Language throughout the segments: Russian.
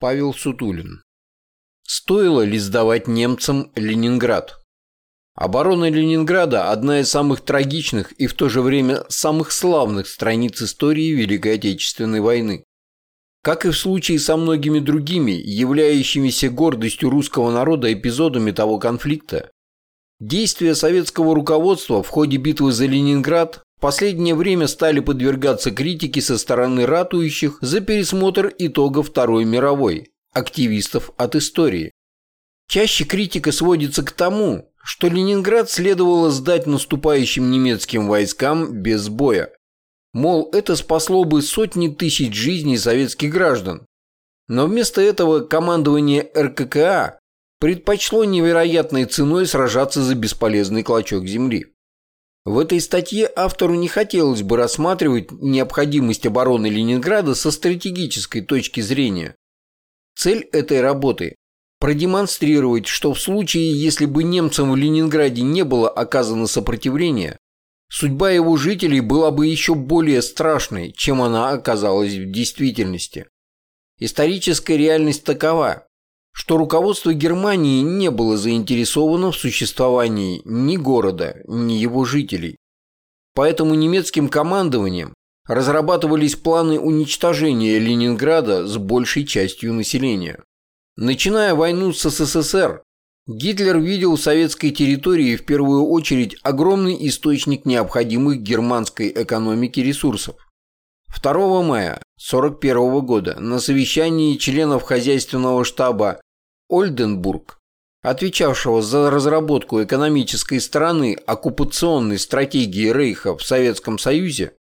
Павел Сутулин. Стоило ли сдавать немцам Ленинград? Оборона Ленинграда – одна из самых трагичных и в то же время самых славных страниц истории Великой Отечественной войны. Как и в случае со многими другими, являющимися гордостью русского народа эпизодами того конфликта, действия советского руководства в ходе битвы за Ленинград последнее время стали подвергаться критике со стороны ратующих за пересмотр итогов Второй мировой, активистов от истории. Чаще критика сводится к тому, что Ленинград следовало сдать наступающим немецким войскам без боя. Мол, это спасло бы сотни тысяч жизней советских граждан. Но вместо этого командование РККА предпочло невероятной ценой сражаться за бесполезный клочок земли. В этой статье автору не хотелось бы рассматривать необходимость обороны Ленинграда со стратегической точки зрения. Цель этой работы – продемонстрировать, что в случае, если бы немцам в Ленинграде не было оказано сопротивление, судьба его жителей была бы еще более страшной, чем она оказалась в действительности. Историческая реальность такова что руководство Германии не было заинтересовано в существовании ни города, ни его жителей. Поэтому немецким командованием разрабатывались планы уничтожения Ленинграда с большей частью населения. Начиная войну с СССР, Гитлер видел в советской территории в первую очередь огромный источник необходимых германской экономике ресурсов. 2 мая 1941 года на совещании членов хозяйственного штаба Ольденбург, отвечавшего за разработку экономической стороны оккупационной стратегии Рейха в Советском Союзе,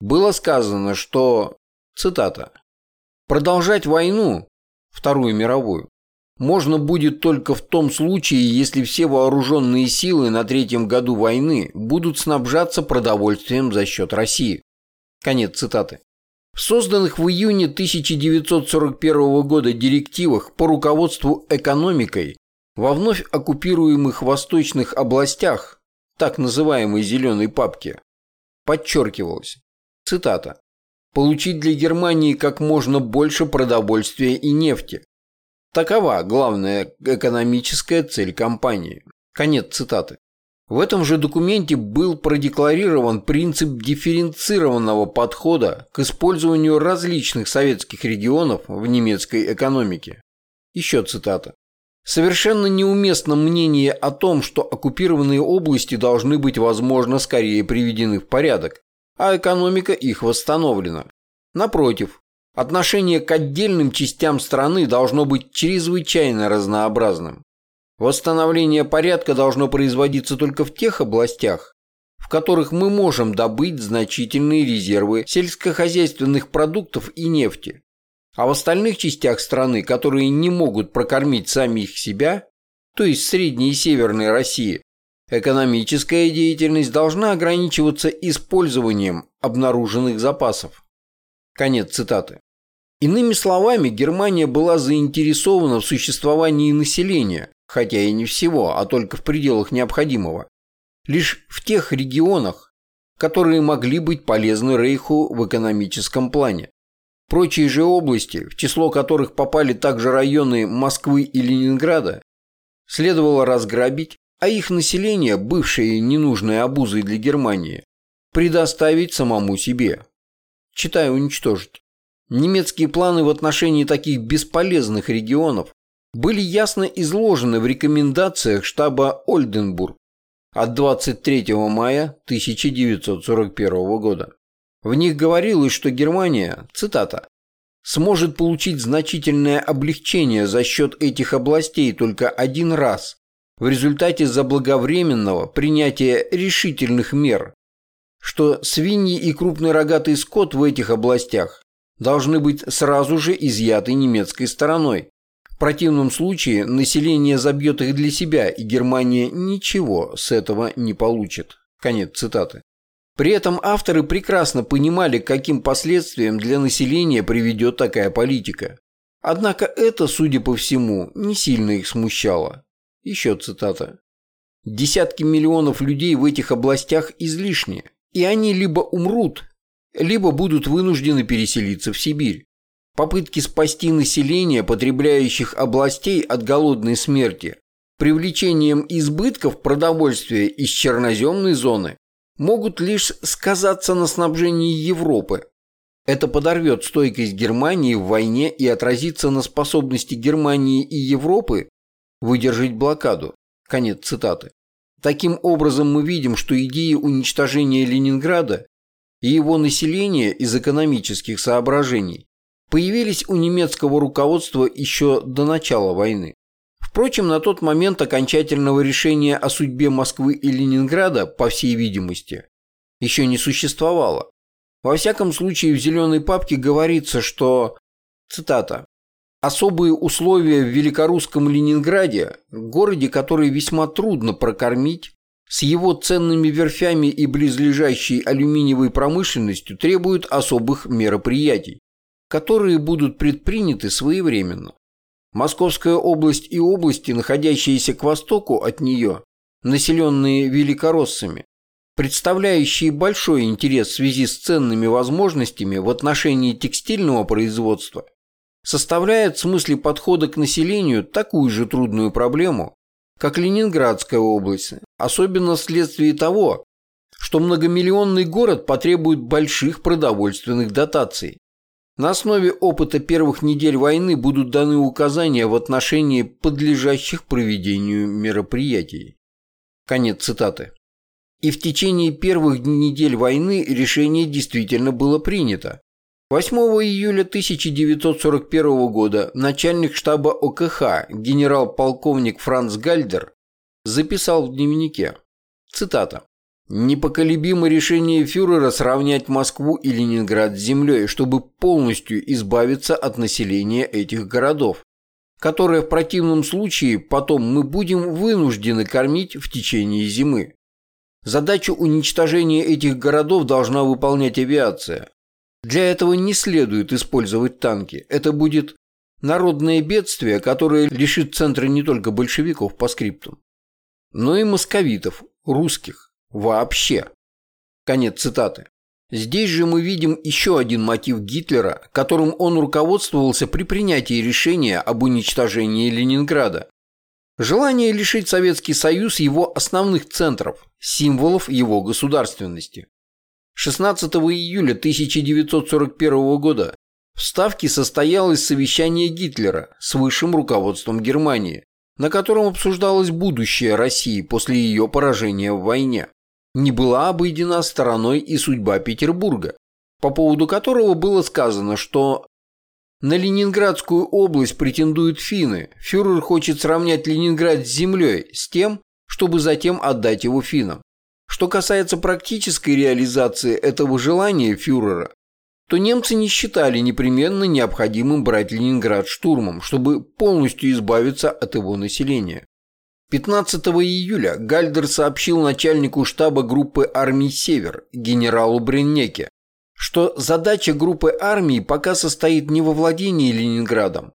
было сказано, что, цитата, «продолжать войну, Вторую мировую, можно будет только в том случае, если все вооруженные силы на третьем году войны будут снабжаться продовольствием за счет России». Конец цитаты. В созданных в июне 1941 года директивах по руководству экономикой во вновь оккупируемых восточных областях, так называемой «зеленой папки», подчеркивалось, цитата, «получить для Германии как можно больше продовольствия и нефти. Такова главная экономическая цель кампании». Конец цитаты. В этом же документе был продекларирован принцип дифференцированного подхода к использованию различных советских регионов в немецкой экономике. Еще цитата. Совершенно неуместно мнение о том, что оккупированные области должны быть, возможно, скорее приведены в порядок, а экономика их восстановлена. Напротив, отношение к отдельным частям страны должно быть чрезвычайно разнообразным. Восстановление порядка должно производиться только в тех областях, в которых мы можем добыть значительные резервы сельскохозяйственных продуктов и нефти. А в остальных частях страны, которые не могут прокормить самих себя, то есть Средней и Северной России, экономическая деятельность должна ограничиваться использованием обнаруженных запасов. Конец цитаты. Иными словами, Германия была заинтересована в существовании населения, хотя и не всего, а только в пределах необходимого, лишь в тех регионах, которые могли быть полезны Рейху в экономическом плане. Прочие же области, в число которых попали также районы Москвы и Ленинграда, следовало разграбить, а их население, бывшее ненужной обузой для Германии, предоставить самому себе. Читаю уничтожить. Немецкие планы в отношении таких бесполезных регионов были ясно изложены в рекомендациях штаба Ольденбург от 23 мая 1941 года. В них говорилось, что Германия, цитата, «сможет получить значительное облегчение за счет этих областей только один раз в результате заблаговременного принятия решительных мер, что свиньи и крупный рогатый скот в этих областях должны быть сразу же изъяты немецкой стороной, противном случае население забьет их для себя, и Германия ничего с этого не получит. Конец цитаты. При этом авторы прекрасно понимали, каким последствиям для населения приведет такая политика. Однако это, судя по всему, не сильно их смущало. Еще цитата. Десятки миллионов людей в этих областях излишни, и они либо умрут, либо будут вынуждены переселиться в Сибирь. Попытки спасти население потребляющих областей от голодной смерти привлечением избытков продовольствия из черноземной зоны могут лишь сказаться на снабжении Европы. Это подорвет стойкость Германии в войне и отразится на способности Германии и Европы выдержать блокаду. Конец цитаты. Таким образом, мы видим, что идеи уничтожения Ленинграда и его населения из экономических соображений появились у немецкого руководства еще до начала войны. Впрочем, на тот момент окончательного решения о судьбе Москвы и Ленинграда, по всей видимости, еще не существовало. Во всяком случае, в «Зеленой папке» говорится, что, цитата, «особые условия в Великорусском Ленинграде, городе, который весьма трудно прокормить, с его ценными верфями и близлежащей алюминиевой промышленностью требуют особых мероприятий, которые будут предприняты своевременно. Московская область и области, находящиеся к востоку от нее, населенные великороссами, представляющие большой интерес в связи с ценными возможностями в отношении текстильного производства, составляют в смысле подхода к населению такую же трудную проблему, как Ленинградская область, особенно вследствие того, что многомиллионный город потребует больших продовольственных дотаций. На основе опыта первых недель войны будут даны указания в отношении подлежащих проведению мероприятий. Конец цитаты. И в течение первых недель войны решение действительно было принято. 8 июля 1941 года начальник штаба ОКХ генерал-полковник Франц Гальдер записал в дневнике, цитата, «Непоколебимо решение фюрера сравнять Москву и Ленинград с землей, чтобы полностью избавиться от населения этих городов, которое в противном случае потом мы будем вынуждены кормить в течение зимы. Задачу уничтожения этих городов должна выполнять авиация, для этого не следует использовать танки. Это будет народное бедствие, которое лишит центра не только большевиков по скриптам, но и московитов, русских, вообще. Конец цитаты. Здесь же мы видим еще один мотив Гитлера, которым он руководствовался при принятии решения об уничтожении Ленинграда. Желание лишить Советский Союз его основных центров, символов его государственности. 16 июля 1941 года в Ставке состоялось совещание Гитлера с высшим руководством Германии, на котором обсуждалось будущее России после ее поражения в войне. Не была обойдена стороной и судьба Петербурга, по поводу которого было сказано, что на Ленинградскую область претендуют финны. Фюрер хочет сравнять Ленинград с землей, с тем, чтобы затем отдать его финнам. Что касается практической реализации этого желания фюрера, то немцы не считали непременно необходимым брать Ленинград штурмом, чтобы полностью избавиться от его населения. 15 июля Гальдер сообщил начальнику штаба группы армий «Север» генералу Бреннеке, что задача группы армий пока состоит не во владении Ленинградом,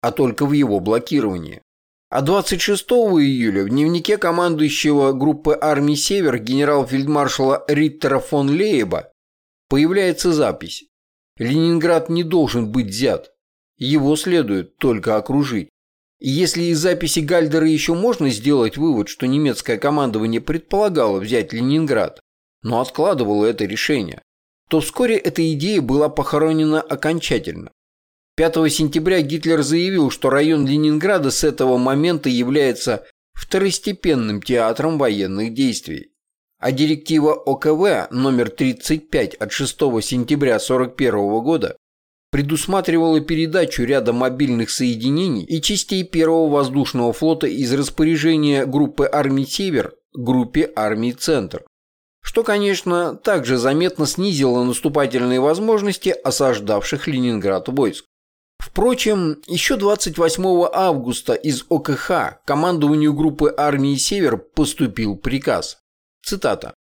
а только в его блокировании. А 26 июля в дневнике командующего группы армий «Север» генерал-фельдмаршала Риттера фон Лейба появляется запись «Ленинград не должен быть взят, его следует только окружить». Если из записи Гальдера еще можно сделать вывод, что немецкое командование предполагало взять Ленинград, но откладывало это решение, то вскоре эта идея была похоронена окончательно. 5 сентября Гитлер заявил, что район Ленинграда с этого момента является второстепенным театром военных действий. А директива ОКВ номер 35 от 6 сентября 1941 года предусматривала передачу ряда мобильных соединений и частей первого воздушного флота из распоряжения группы армий «Север» группе армий «Центр», что, конечно, также заметно снизило наступательные возможности осаждавших Ленинград войск. Впрочем, еще 28 августа из ОКХ командованию группы армии «Север» поступил приказ. Цитата.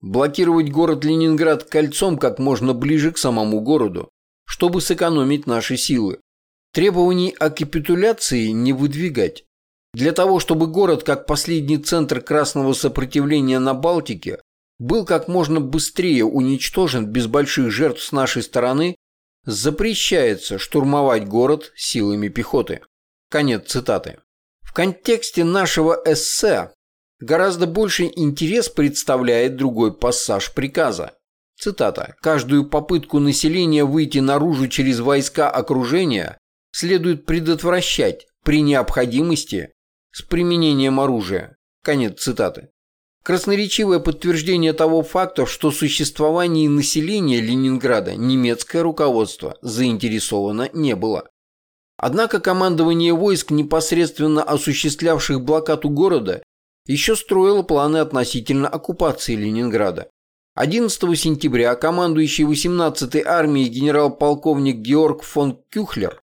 «Блокировать город Ленинград кольцом как можно ближе к самому городу, чтобы сэкономить наши силы. Требований о капитуляции не выдвигать. Для того, чтобы город, как последний центр красного сопротивления на Балтике, был как можно быстрее уничтожен без больших жертв с нашей стороны, Запрещается штурмовать город силами пехоты. Конец цитаты. В контексте нашего эссе гораздо больший интерес представляет другой пассаж приказа. Цитата. «Каждую попытку населения выйти наружу через войска окружения следует предотвращать при необходимости с применением оружия». Конец цитаты. Красноречивое подтверждение того факта, что существовании населения Ленинграда немецкое руководство заинтересовано не было. Однако командование войск, непосредственно осуществлявших блокаду города, еще строило планы относительно оккупации Ленинграда. 11 сентября командующий 18-й армией генерал-полковник Георг фон Кюхлер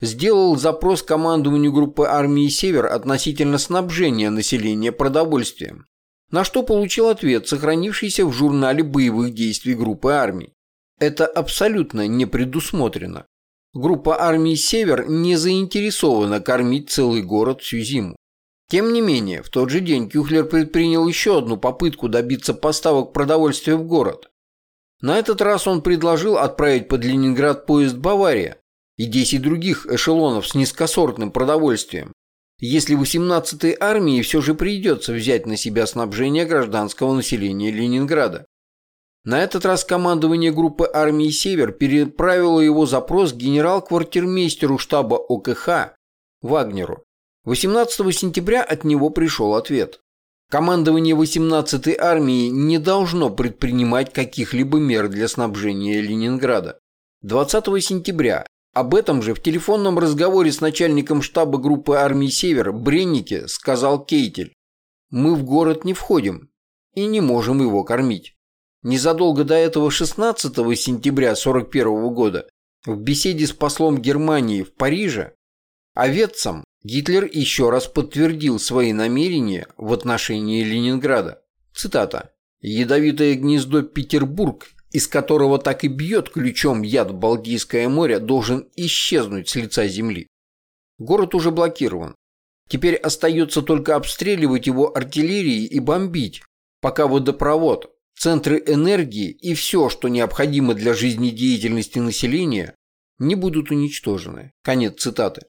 сделал запрос командованию группы армии «Север» относительно снабжения населения продовольствием, на что получил ответ, сохранившийся в журнале боевых действий группы армий. Это абсолютно не предусмотрено. Группа армий «Север» не заинтересована кормить целый город всю зиму. Тем не менее, в тот же день Кюхлер предпринял еще одну попытку добиться поставок продовольствия в город. На этот раз он предложил отправить под Ленинград поезд «Бавария» и 10 других эшелонов с низкосортным продовольствием, если 18-й армии все же придется взять на себя снабжение гражданского населения Ленинграда. На этот раз командование группы армии «Север» переправило его запрос генерал-квартирмейстеру штаба ОКХ Вагнеру. 18 сентября от него пришел ответ. Командование 18-й армии не должно предпринимать каких-либо мер для снабжения Ленинграда. 20 сентября об этом же в телефонном разговоре с начальником штаба группы армии «Север» Бреннике сказал Кейтель. «Мы в город не входим и не можем его кормить». Незадолго до этого 16 сентября 1941 года в беседе с послом Германии в Париже Овецам Гитлер еще раз подтвердил свои намерения в отношении Ленинграда. Цитата. «Ядовитое гнездо Петербург, из которого так и бьет ключом яд Балтийское море, должен исчезнуть с лица земли. Город уже блокирован. Теперь остается только обстреливать его артиллерией и бомбить, пока водопровод, центры энергии и все, что необходимо для жизнедеятельности населения, не будут уничтожены. Конец цитаты.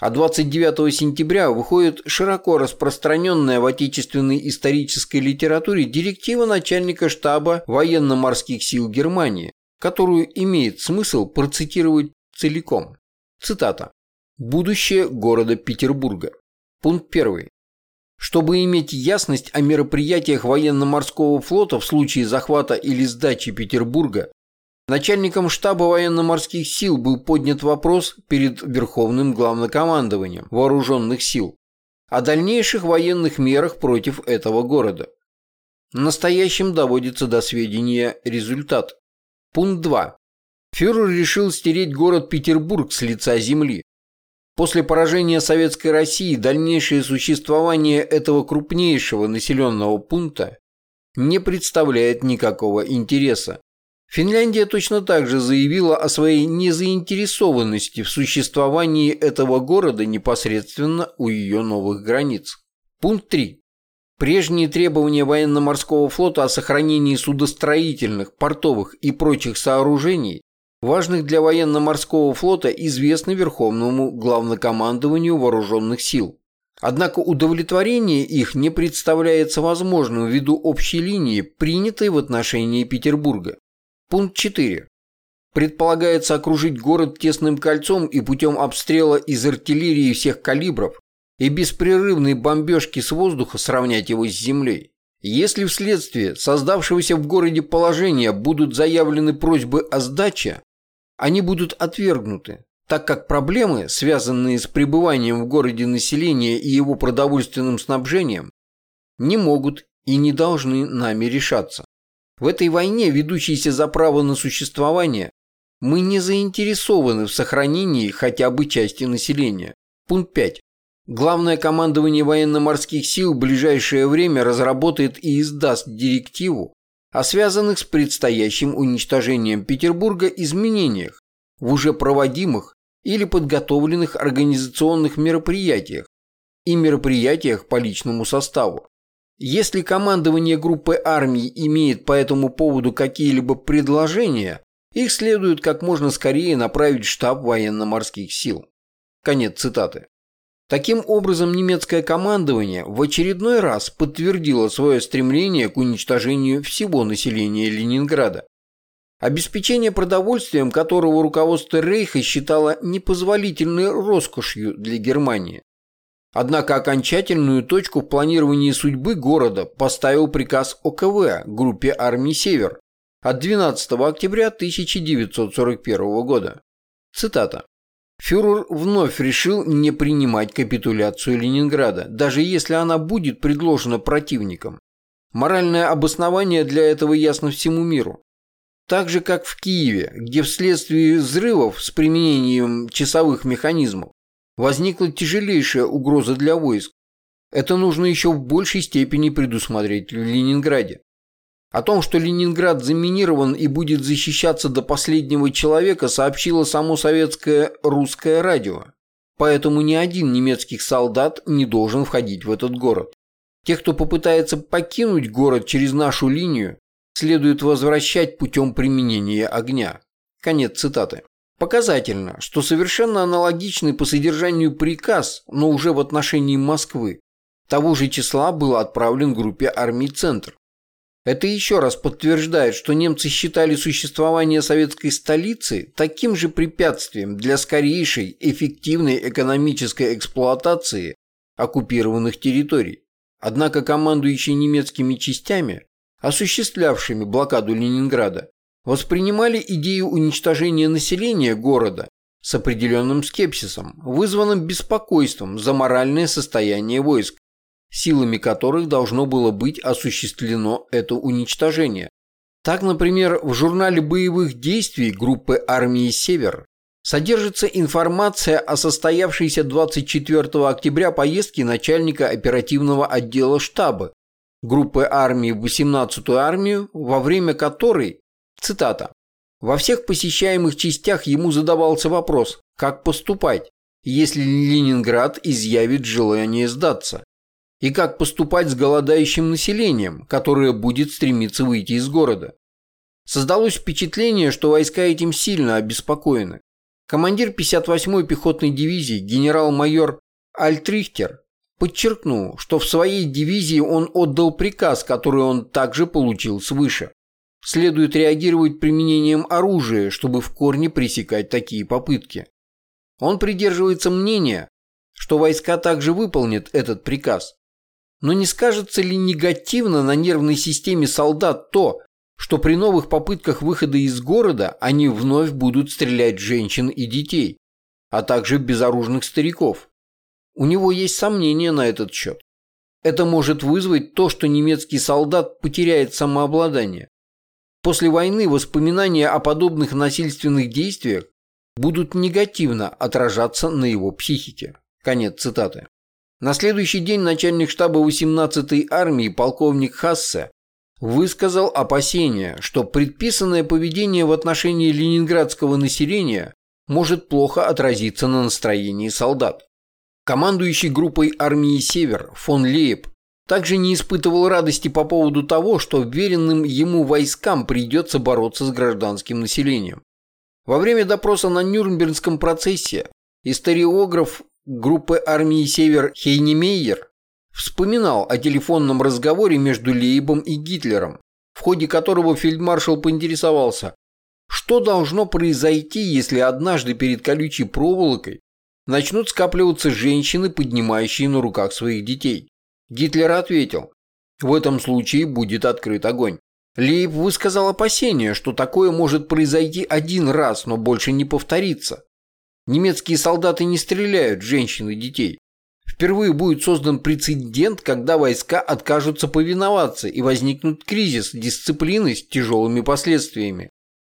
А 29 сентября выходит широко распространенная в отечественной исторической литературе директива начальника штаба военно-морских сил Германии, которую имеет смысл процитировать целиком. Цитата. «Будущее города Петербурга». Пункт 1. Чтобы иметь ясность о мероприятиях военно-морского флота в случае захвата или сдачи Петербурга, начальником штаба военно-морских сил был поднят вопрос перед Верховным главнокомандованием вооруженных сил о дальнейших военных мерах против этого города. Настоящим доводится до сведения результат. Пункт 2. Фюрер решил стереть город Петербург с лица земли. После поражения Советской России дальнейшее существование этого крупнейшего населенного пункта не представляет никакого интереса. Финляндия точно так же заявила о своей незаинтересованности в существовании этого города непосредственно у ее новых границ. Пункт 3. Прежние требования военно-морского флота о сохранении судостроительных, портовых и прочих сооружений важных для военно-морского флота, известны Верховному главнокомандованию вооруженных сил. Однако удовлетворение их не представляется возможным ввиду общей линии, принятой в отношении Петербурга. Пункт 4. Предполагается окружить город тесным кольцом и путем обстрела из артиллерии всех калибров и беспрерывной бомбежки с воздуха сравнять его с землей. Если вследствие создавшегося в городе положения будут заявлены просьбы о сдаче, они будут отвергнуты, так как проблемы, связанные с пребыванием в городе населения и его продовольственным снабжением, не могут и не должны нами решаться. В этой войне, ведущейся за право на существование, мы не заинтересованы в сохранении хотя бы части населения. Пункт 5. Главное командование военно-морских сил в ближайшее время разработает и издаст директиву о связанных с предстоящим уничтожением Петербурга изменениях в уже проводимых или подготовленных организационных мероприятиях и мероприятиях по личному составу. Если командование группы армий имеет по этому поводу какие-либо предложения Их следует как можно скорее направить в штаб военно-морских сил. Конец цитаты. Таким образом, немецкое командование в очередной раз подтвердило свое стремление к уничтожению всего населения Ленинграда. Обеспечение продовольствием, которого руководство Рейха считало непозволительной роскошью для Германии. Однако окончательную точку в планировании судьбы города поставил приказ ОКВ группе армий «Север» от 12 октября 1941 года. Цитата. Фюрер вновь решил не принимать капитуляцию Ленинграда, даже если она будет предложена противником. Моральное обоснование для этого ясно всему миру. Так же, как в Киеве, где вследствие взрывов с применением часовых механизмов возникла тяжелейшая угроза для войск. Это нужно еще в большей степени предусмотреть в Ленинграде. О том, что Ленинград заминирован и будет защищаться до последнего человека, сообщило само советское русское радио. Поэтому ни один немецкий солдат не должен входить в этот город. Тех, кто попытается покинуть город через нашу линию, следует возвращать путем применения огня. Конец цитаты. Показательно, что совершенно аналогичный по содержанию приказ, но уже в отношении Москвы, того же числа был отправлен группе армий «Центр». Это еще раз подтверждает, что немцы считали существование советской столицы таким же препятствием для скорейшей эффективной экономической эксплуатации оккупированных территорий. Однако командующие немецкими частями, осуществлявшими блокаду Ленинграда, воспринимали идею уничтожения населения города с определенным скепсисом, вызванным беспокойством за моральное состояние войск, силами которых должно было быть осуществлено это уничтожение. Так, например, в журнале боевых действий группы армии «Север» содержится информация о состоявшейся 24 октября поездке начальника оперативного отдела штаба группы армии в 18-ю армию, во время которой, цитата, «во всех посещаемых частях ему задавался вопрос, как поступать, если Ленинград изъявит желание сдаться и как поступать с голодающим населением, которое будет стремиться выйти из города. Создалось впечатление, что войска этим сильно обеспокоены. Командир 58-й пехотной дивизии генерал-майор Альтрихтер подчеркнул, что в своей дивизии он отдал приказ, который он также получил свыше. Следует реагировать применением оружия, чтобы в корне пресекать такие попытки. Он придерживается мнения, что войска также выполнят этот приказ. Но не скажется ли негативно на нервной системе солдат то, что при новых попытках выхода из города они вновь будут стрелять женщин и детей, а также безоружных стариков? У него есть сомнения на этот счет. Это может вызвать то, что немецкий солдат потеряет самообладание. После войны воспоминания о подобных насильственных действиях будут негативно отражаться на его психике. Конец цитаты. На следующий день начальник штаба 18-й армии полковник Хассе высказал опасения, что предписанное поведение в отношении ленинградского населения может плохо отразиться на настроении солдат. Командующий группой армии «Север» фон Лейб также не испытывал радости по поводу того, что веренным ему войскам придется бороться с гражданским населением. Во время допроса на Нюрнбергском процессе историограф группы армии «Север» Хейнемейер вспоминал о телефонном разговоре между Лейбом и Гитлером, в ходе которого фельдмаршал поинтересовался, что должно произойти, если однажды перед колючей проволокой начнут скапливаться женщины, поднимающие на руках своих детей. Гитлер ответил, в этом случае будет открыт огонь. Лейб высказал опасение, что такое может произойти один раз, но больше не повторится. Немецкие солдаты не стреляют женщин и детей. Впервые будет создан прецедент, когда войска откажутся повиноваться и возникнут кризис дисциплины с тяжелыми последствиями.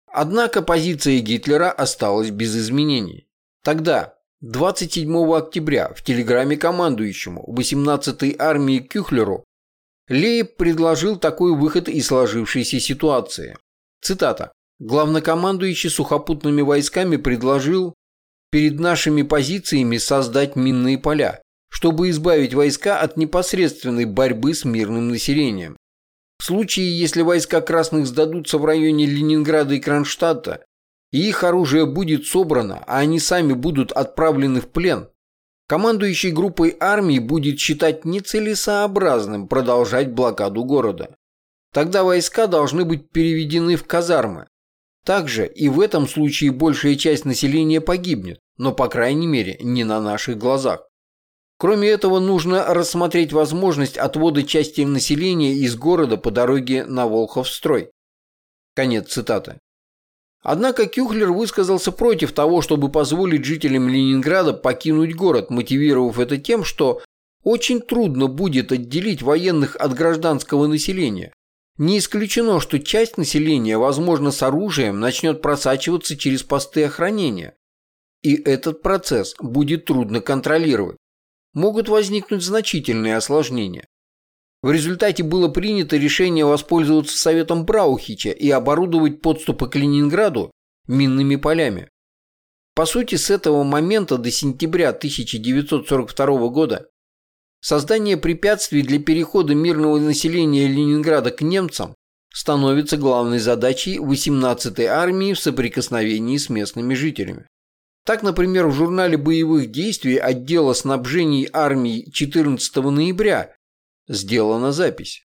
Однако позиция Гитлера осталась без изменений. Тогда, 27 октября, в телеграмме командующему 18-й армии Кюхлеру, Лейб предложил такой выход из сложившейся ситуации. Цитата. Главнокомандующий сухопутными войсками предложил перед нашими позициями создать минные поля, чтобы избавить войска от непосредственной борьбы с мирным населением. В случае, если войска красных сдадутся в районе Ленинграда и Кронштадта, их оружие будет собрано, а они сами будут отправлены в плен, командующий группой армии будет считать нецелесообразным продолжать блокаду города. Тогда войска должны быть переведены в казармы. Также и в этом случае большая часть населения погибнет, но по крайней мере не на наших глазах. Кроме этого, нужно рассмотреть возможность отвода части населения из города по дороге на Волховстрой. Конец цитаты. Однако Кюхлер высказался против того, чтобы позволить жителям Ленинграда покинуть город, мотивировав это тем, что очень трудно будет отделить военных от гражданского населения. Не исключено, что часть населения, возможно, с оружием, начнет просачиваться через посты охранения. И этот процесс будет трудно контролировать могут возникнуть значительные осложнения. В результате было принято решение воспользоваться советом Браухича и оборудовать подступы к Ленинграду минными полями. По сути, с этого момента до сентября 1942 года создание препятствий для перехода мирного населения Ленинграда к немцам становится главной задачей 18-й армии в соприкосновении с местными жителями. Так, например, в журнале боевых действий отдела снабжений армии 14 ноября сделана запись.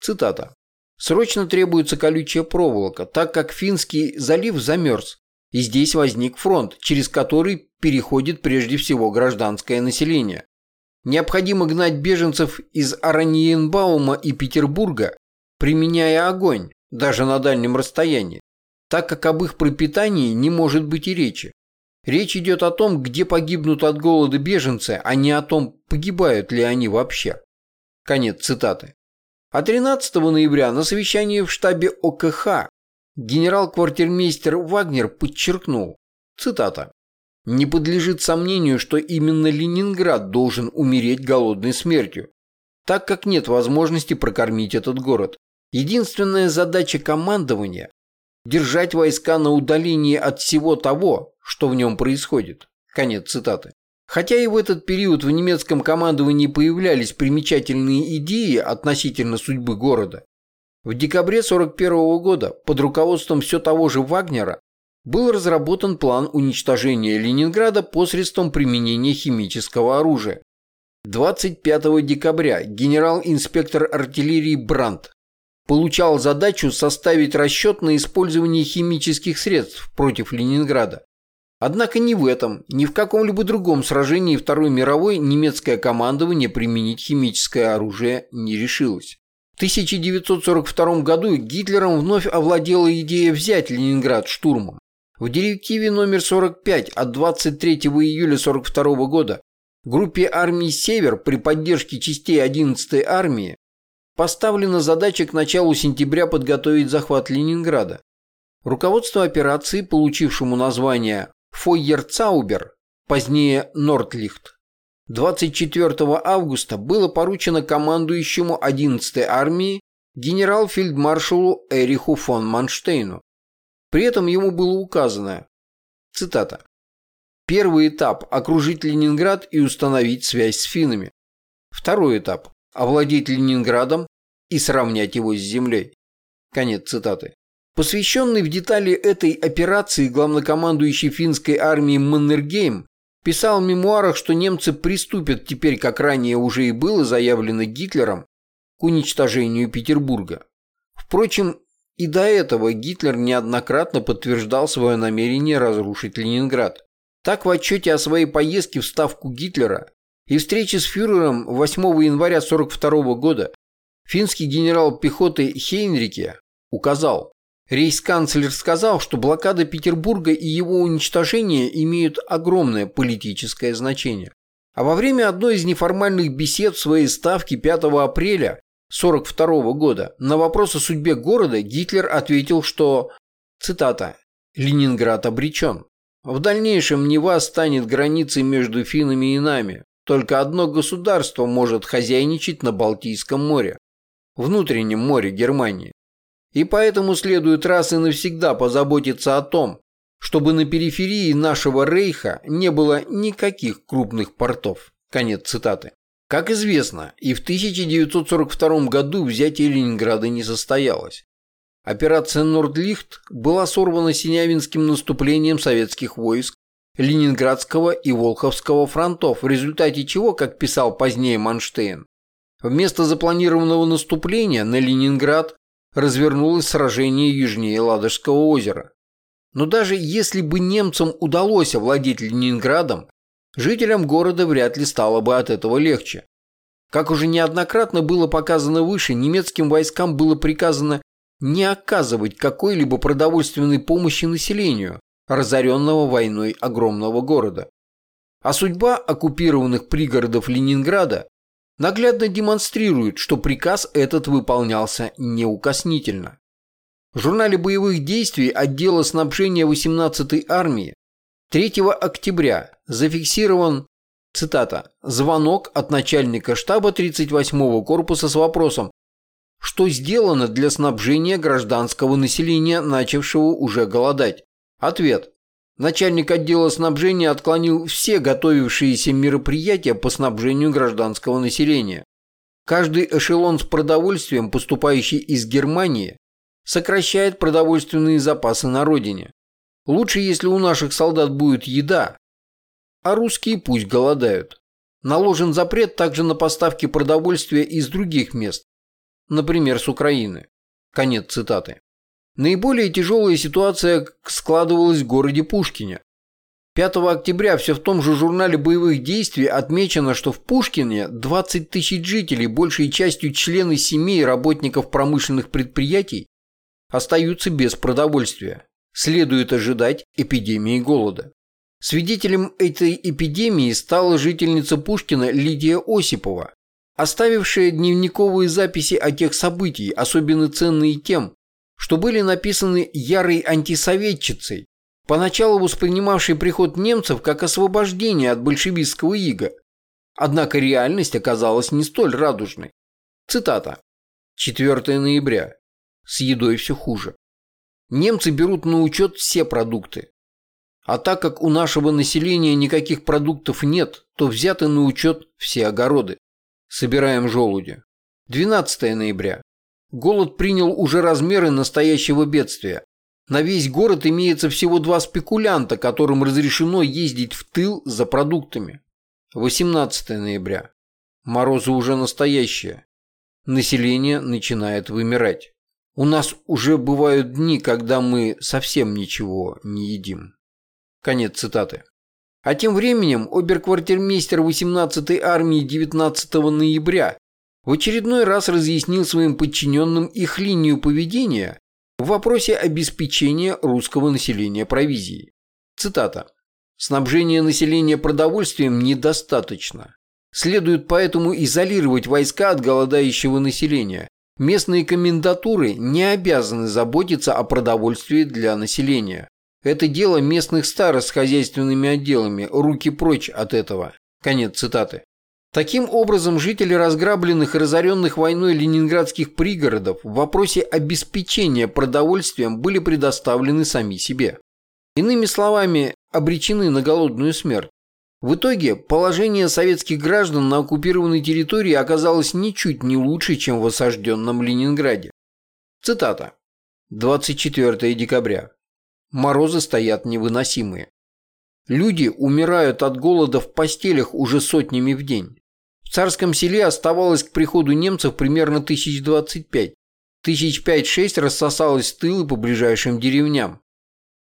Цитата. «Срочно требуется колючая проволока, так как Финский залив замерз, и здесь возник фронт, через который переходит прежде всего гражданское население. Необходимо гнать беженцев из Араньенбаума и Петербурга, применяя огонь, даже на дальнем расстоянии, так как об их пропитании не может быть и речи. Речь идет о том, где погибнут от голода беженцы, а не о том, погибают ли они вообще. Конец цитаты. А 13 ноября на совещании в штабе ОКХ генерал-квартирмейстер Вагнер подчеркнул, цитата, «Не подлежит сомнению, что именно Ленинград должен умереть голодной смертью, так как нет возможности прокормить этот город. Единственная задача командования – держать войска на удалении от всего того, что в нем происходит. Конец цитаты. Хотя и в этот период в немецком командовании появлялись примечательные идеи относительно судьбы города, в декабре 1941 года под руководством все того же Вагнера был разработан план уничтожения Ленинграда посредством применения химического оружия. 25 декабря генерал-инспектор артиллерии Брандт получал задачу составить расчет на использование химических средств против Ленинграда. Однако ни в этом, ни в каком-либо другом сражении Второй мировой немецкое командование применить химическое оружие не решилось. В 1942 году Гитлером вновь овладела идея взять Ленинград штурмом. В директиве номер 45 от 23 июля 1942 года группе армии «Север» при поддержке частей 11-й армии поставлена задача к началу сентября подготовить захват Ленинграда. Руководство операции, получившему название Фойерцаубер, позднее Нордлихт, 24 августа было поручено командующему 11-й армии генерал-фельдмаршалу Эриху фон Манштейну. При этом ему было указано, цитата, «Первый этап – окружить Ленинград и установить связь с финнами. Второй этап – овладеть Ленинградом и сравнять его с землей». Конец цитаты. Посвященный в детали этой операции главнокомандующий финской армии Маннергейм писал в мемуарах, что немцы приступят теперь, как ранее уже и было заявлено Гитлером, к уничтожению Петербурга. Впрочем, и до этого Гитлер неоднократно подтверждал свое намерение разрушить Ленинград. Так в отчете о своей поездке в Ставку Гитлера и встрече с фюрером 8 января 1942 года финский генерал пехоты Хейнрике указал, Рейхсканцлер сказал, что блокада Петербурга и его уничтожение имеют огромное политическое значение. А во время одной из неформальных бесед в своей ставке 5 апреля 1942 года на вопрос о судьбе города Гитлер ответил, что, цитата, «Ленинград обречен. В дальнейшем Нева станет границей между финнами и нами. Только одно государство может хозяйничать на Балтийском море, внутреннем море Германии. И поэтому следует раз и навсегда позаботиться о том, чтобы на периферии нашего рейха не было никаких крупных портов. Конец цитаты. Как известно, и в 1942 году взятие Ленинграда не состоялось. Операция «Нордлихт» была сорвана Синявинским наступлением советских войск Ленинградского и Волховского фронтов, в результате чего, как писал позднее Манштейн, вместо запланированного наступления на Ленинград развернулось сражение южнее Ладожского озера. Но даже если бы немцам удалось овладеть Ленинградом, жителям города вряд ли стало бы от этого легче. Как уже неоднократно было показано выше, немецким войскам было приказано не оказывать какой-либо продовольственной помощи населению, разоренного войной огромного города. А судьба оккупированных пригородов Ленинграда наглядно демонстрирует, что приказ этот выполнялся неукоснительно. В журнале боевых действий отдела снабжения 18-й армии 3 октября зафиксирован, цитата, «звонок от начальника штаба 38-го корпуса с вопросом, что сделано для снабжения гражданского населения, начавшего уже голодать. Ответ. Начальник отдела снабжения отклонил все готовившиеся мероприятия по снабжению гражданского населения. Каждый эшелон с продовольствием, поступающий из Германии, сокращает продовольственные запасы на родине. Лучше, если у наших солдат будет еда, а русские пусть голодают. Наложен запрет также на поставки продовольствия из других мест, например, с Украины. Конец цитаты. Наиболее тяжелая ситуация складывалась в городе Пушкине. 5 октября все в том же журнале боевых действий отмечено, что в Пушкине 20 тысяч жителей, большей частью члены семей работников промышленных предприятий, остаются без продовольствия. Следует ожидать эпидемии голода. Свидетелем этой эпидемии стала жительница Пушкина Лидия Осипова, оставившая дневниковые записи о тех событиях, особенно ценные тем, что были написаны ярой антисоветчицей, поначалу воспринимавшей приход немцев как освобождение от большевистского ига. Однако реальность оказалась не столь радужной. Цитата. 4 ноября. С едой все хуже. Немцы берут на учет все продукты. А так как у нашего населения никаких продуктов нет, то взяты на учет все огороды. Собираем желуди. 12 ноября. Голод принял уже размеры настоящего бедствия. На весь город имеется всего два спекулянта, которым разрешено ездить в тыл за продуктами. 18 ноября. Морозы уже настоящие. Население начинает вымирать. У нас уже бывают дни, когда мы совсем ничего не едим. Конец цитаты. А тем временем оберквартирмейстер 18-й армии 19 ноября в очередной раз разъяснил своим подчиненным их линию поведения в вопросе обеспечения русского населения провизией. Цитата. «Снабжение населения продовольствием недостаточно. Следует поэтому изолировать войска от голодающего населения. Местные комендатуры не обязаны заботиться о продовольствии для населения. Это дело местных старост с хозяйственными отделами. Руки прочь от этого». Конец цитаты. Таким образом, жители разграбленных и разоренных войной ленинградских пригородов в вопросе обеспечения продовольствием были предоставлены сами себе. Иными словами, обречены на голодную смерть. В итоге положение советских граждан на оккупированной территории оказалось ничуть не лучше, чем в осажденном Ленинграде. Цитата. 24 декабря. Морозы стоят невыносимые. Люди умирают от голода в постелях уже сотнями в день. В царском селе оставалось к приходу немцев примерно 1025. Тысяч пять-шесть рассосалось тылы по ближайшим деревням.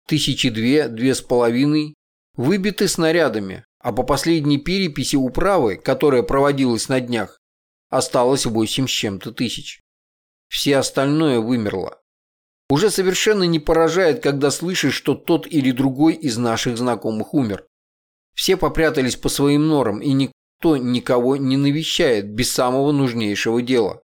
Тысячи две, две с половиной выбиты снарядами, а по последней переписи управы, которая проводилась на днях, осталось восемь с чем-то тысяч. Все остальное вымерло. Уже совершенно не поражает, когда слышишь, что тот или другой из наших знакомых умер. Все попрятались по своим норам, и никто никого не навещает без самого нужнейшего дела.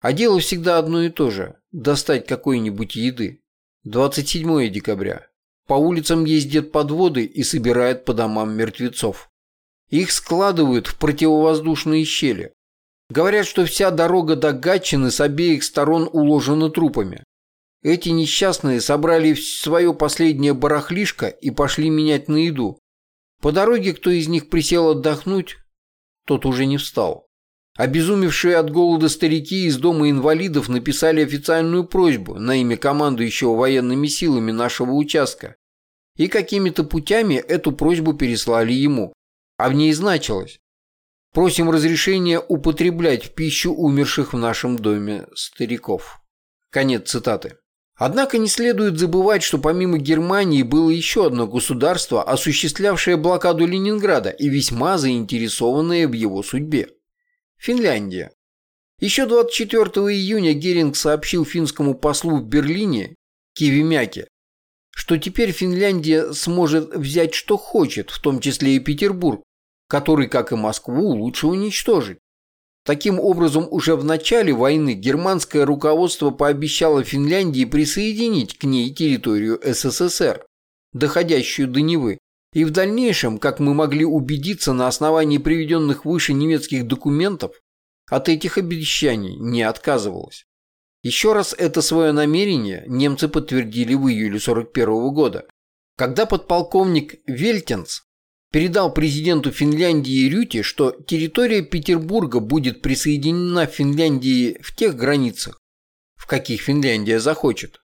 А дело всегда одно и то же – достать какой-нибудь еды. 27 декабря. По улицам ездят подводы и собирают по домам мертвецов. Их складывают в противовоздушные щели. Говорят, что вся дорога до Гатчины с обеих сторон уложена трупами. Эти несчастные собрали свое последнее барахлишко и пошли менять на еду. По дороге кто из них присел отдохнуть, тот уже не встал. Обезумевшие от голода старики из дома инвалидов написали официальную просьбу на имя командующего военными силами нашего участка. И какими-то путями эту просьбу переслали ему. А в ней значилось «Просим разрешения употреблять в пищу умерших в нашем доме стариков». Конец цитаты. Однако не следует забывать, что помимо Германии было еще одно государство, осуществлявшее блокаду Ленинграда и весьма заинтересованное в его судьбе. Финляндия. Еще 24 июня Геринг сообщил финскому послу в Берлине, Кивимяке, что теперь Финляндия сможет взять что хочет, в том числе и Петербург, который, как и Москву, лучше уничтожить. Таким образом, уже в начале войны германское руководство пообещало Финляндии присоединить к ней территорию СССР, доходящую до Невы, и в дальнейшем, как мы могли убедиться на основании приведенных выше немецких документов, от этих обещаний не отказывалась. Еще раз это свое намерение немцы подтвердили в июле 1941 года, когда подполковник Вельтенс передал президенту Финляндии Рюте, что территория Петербурга будет присоединена Финляндии в тех границах, в каких Финляндия захочет.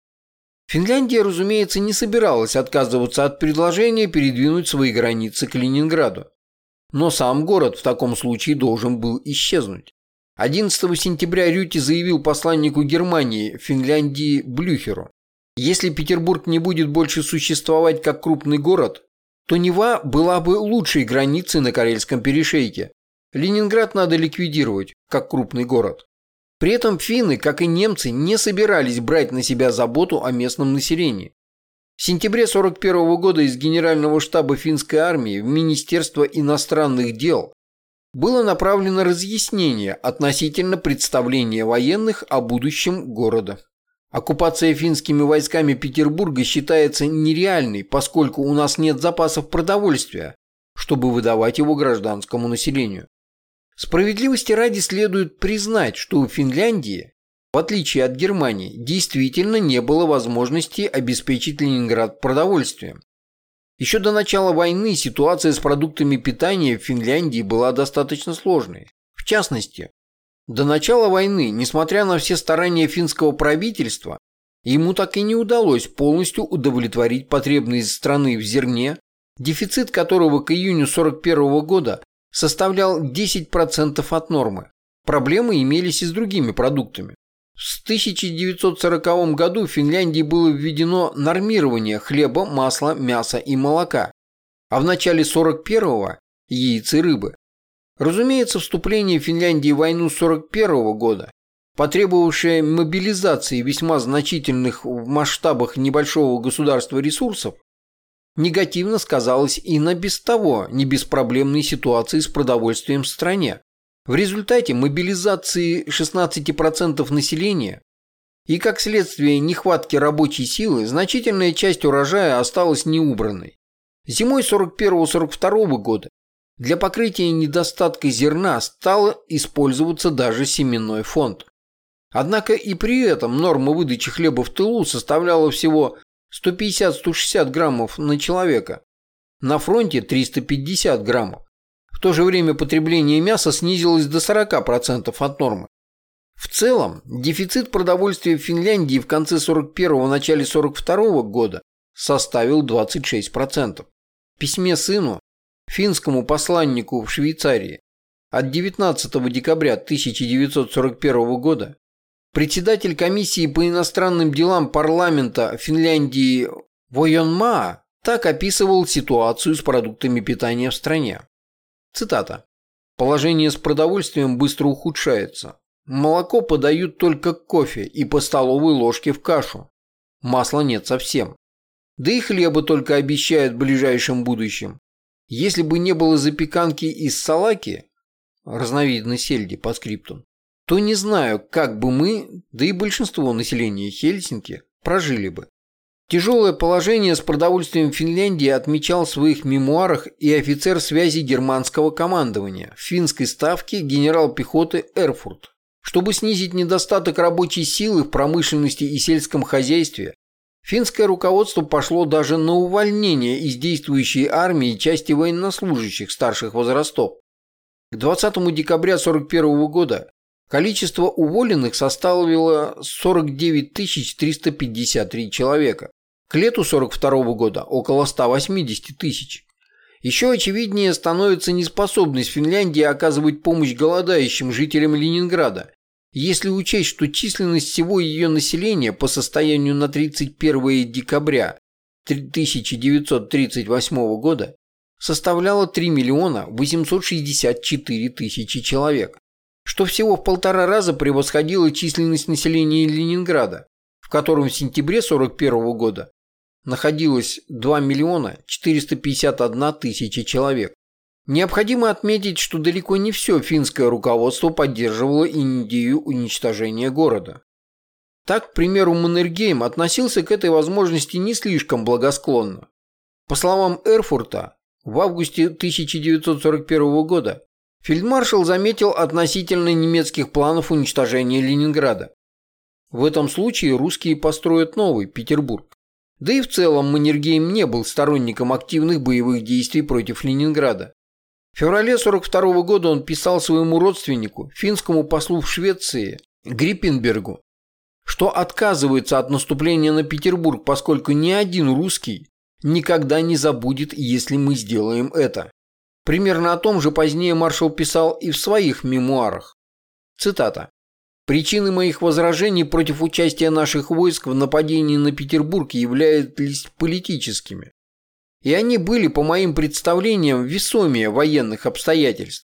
Финляндия, разумеется, не собиралась отказываться от предложения передвинуть свои границы к Ленинграду. Но сам город в таком случае должен был исчезнуть. 11 сентября Рюти заявил посланнику Германии Финляндии Блюхеру, если Петербург не будет больше существовать как крупный город, то Нева была бы лучшей границей на Карельском перешейке. Ленинград надо ликвидировать, как крупный город. При этом финны, как и немцы, не собирались брать на себя заботу о местном населении. В сентябре 1941 года из Генерального штаба финской армии в Министерство иностранных дел было направлено разъяснение относительно представления военных о будущем города. Оккупация финскими войсками Петербурга считается нереальной, поскольку у нас нет запасов продовольствия, чтобы выдавать его гражданскому населению. Справедливости ради следует признать, что у Финляндии, в отличие от Германии, действительно не было возможности обеспечить Ленинград продовольствием. Еще до начала войны ситуация с продуктами питания в Финляндии была достаточно сложной. В частности, до начала войны, несмотря на все старания финского правительства, ему так и не удалось полностью удовлетворить потребность страны в зерне, дефицит которого к июню 1941 года составлял 10% от нормы. Проблемы имелись и с другими продуктами. В 1940 году в Финляндии было введено нормирование хлеба, масла, мяса и молока, а в начале 41-го – яиц и рыбы. Разумеется, вступление Финляндии в войну 41 года, потребовавшее мобилизации весьма значительных в масштабах небольшого государства ресурсов, негативно сказалось и на без того не беспроблемной ситуации с продовольствием в стране. В результате мобилизации 16% населения и, как следствие нехватки рабочей силы, значительная часть урожая осталась неубранной. Зимой 41-42 года для покрытия недостатка зерна стал использоваться даже семенной фонд. Однако и при этом норма выдачи хлеба в тылу составляла всего 150-160 граммов на человека. На фронте 350 граммов. В то же время потребление мяса снизилось до 40% от нормы. В целом, дефицит продовольствия в Финляндии в конце 41-го, начале 42-го года составил 26%. В письме сыну, финскому посланнику в Швейцарии, от 19 декабря 1941 года Председатель комиссии по иностранным делам парламента Финляндии Войонма так описывал ситуацию с продуктами питания в стране. Цитата. «Положение с продовольствием быстро ухудшается. Молоко подают только к кофе и по столовой ложке в кашу. Масла нет совсем. Да и хлеба только обещают в ближайшем будущем. Если бы не было запеканки из салаки, разновидной сельди по скрипту, то не знаю, как бы мы, да и большинство населения Хельсинки, прожили бы. Тяжелое положение с продовольствием Финляндии отмечал в своих мемуарах и офицер связи германского командования финской ставки генерал пехоты Эрфурт. Чтобы снизить недостаток рабочей силы в промышленности и сельском хозяйстве, финское руководство пошло даже на увольнение из действующей армии части военнослужащих старших возрастов. К 20 декабря 1941 года количество уволенных составило 49 353 человека. К лету 1942 года около 180 тысяч. Еще очевиднее становится неспособность Финляндии оказывать помощь голодающим жителям Ленинграда, если учесть, что численность всего ее населения по состоянию на 31 декабря 1938 года составляла 3 миллиона 864 тысячи человек, что всего в полтора раза превосходило численность населения Ленинграда, в котором в сентябре 1941 года находилось 2 миллиона 451 тысяча человек. Необходимо отметить, что далеко не все финское руководство поддерживало идею уничтожения города. Так, к примеру, Маннергейм относился к этой возможности не слишком благосклонно. По словам Эрфурта, в августе 1941 года фельдмаршал заметил относительно немецких планов уничтожения Ленинграда. В этом случае русские построят новый Петербург. Да и в целом Маннергейм не был сторонником активных боевых действий против Ленинграда. В феврале 1942 года он писал своему родственнику, финскому послу в Швеции, Гриппенбергу, что отказывается от наступления на Петербург, поскольку ни один русский никогда не забудет, если мы сделаем это. Примерно о том же позднее маршал писал и в своих мемуарах. Цитата. Причины моих возражений против участия наших войск в нападении на Петербург являлись политическими. И они были, по моим представлениям, весомее военных обстоятельств.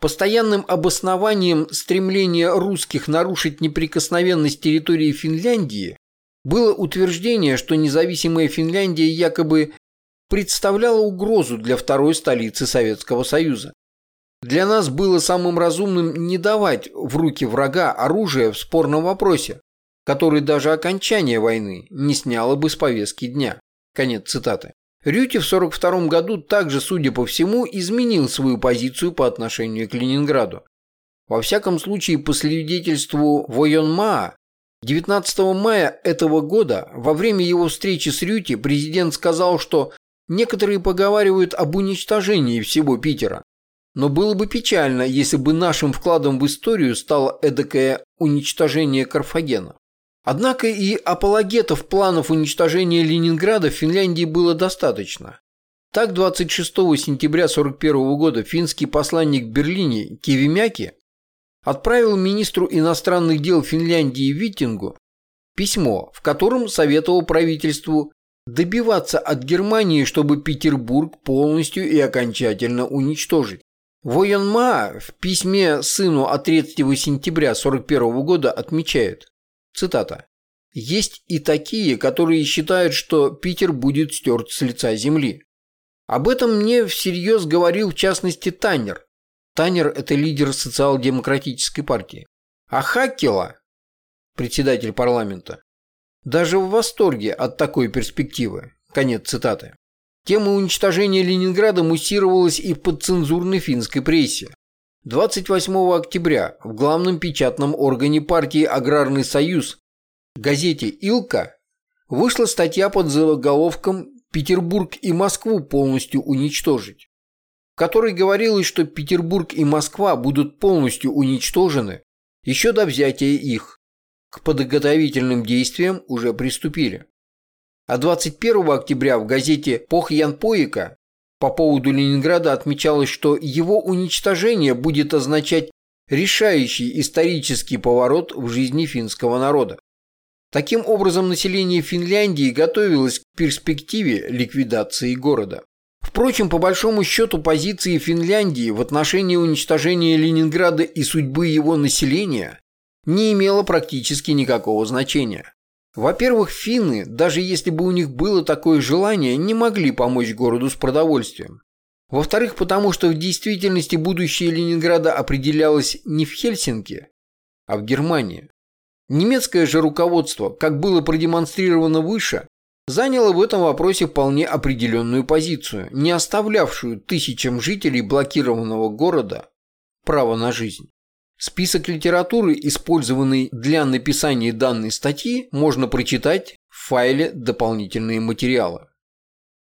Постоянным обоснованием стремления русских нарушить неприкосновенность территории Финляндии было утверждение, что независимая Финляндия якобы представляла угрозу для второй столицы Советского Союза. Для нас было самым разумным не давать в руки врага оружие в спорном вопросе, который даже окончание войны не сняло бы с повестки дня. Конец цитаты. Рюти в 1942 году также, судя по всему, изменил свою позицию по отношению к Ленинграду. Во всяком случае, по свидетельству Войонмаа, 19 мая этого года, во время его встречи с Рюти, президент сказал, что некоторые поговаривают об уничтожении всего Питера. Но было бы печально, если бы нашим вкладом в историю стало эдакое уничтожение Карфагена. Однако и апологетов планов уничтожения Ленинграда в Финляндии было достаточно. Так, 26 сентября 1941 года финский посланник в Берлине Кивимяки отправил министру иностранных дел Финляндии Виттингу письмо, в котором советовал правительству добиваться от Германии, чтобы Петербург полностью и окончательно уничтожить. Военма в письме сыну от 3 сентября 1941 года отмечает, цитата, «Есть и такие, которые считают, что Питер будет стерт с лица земли. Об этом мне всерьез говорил в частности Таннер. Таннер – это лидер социал-демократической партии. А Хаккела, председатель парламента, даже в восторге от такой перспективы. Конец цитаты. Тема уничтожения Ленинграда муссировалась и в подцензурной финской прессе. 28 октября в главном печатном органе партии «Аграрный союз» газете «Илка» вышла статья под заголовком «Петербург и Москву полностью уничтожить», в которой говорилось, что Петербург и Москва будут полностью уничтожены еще до взятия их. К подготовительным действиям уже приступили. А 21 октября в газете «Пох-Ян-Поика» по поводу Ленинграда отмечалось, что его уничтожение будет означать решающий исторический поворот в жизни финского народа. Таким образом, население Финляндии готовилось к перспективе ликвидации города. Впрочем, по большому счету, позиции Финляндии в отношении уничтожения Ленинграда и судьбы его населения не имела практически никакого значения. Во-первых, финны, даже если бы у них было такое желание, не могли помочь городу с продовольствием. Во-вторых, потому что в действительности будущее Ленинграда определялось не в Хельсинки, а в Германии. Немецкое же руководство, как было продемонстрировано выше, заняло в этом вопросе вполне определенную позицию, не оставлявшую тысячам жителей блокированного города право на жизнь. Список литературы, использованный для написания данной статьи, можно прочитать в файле «Дополнительные материалы».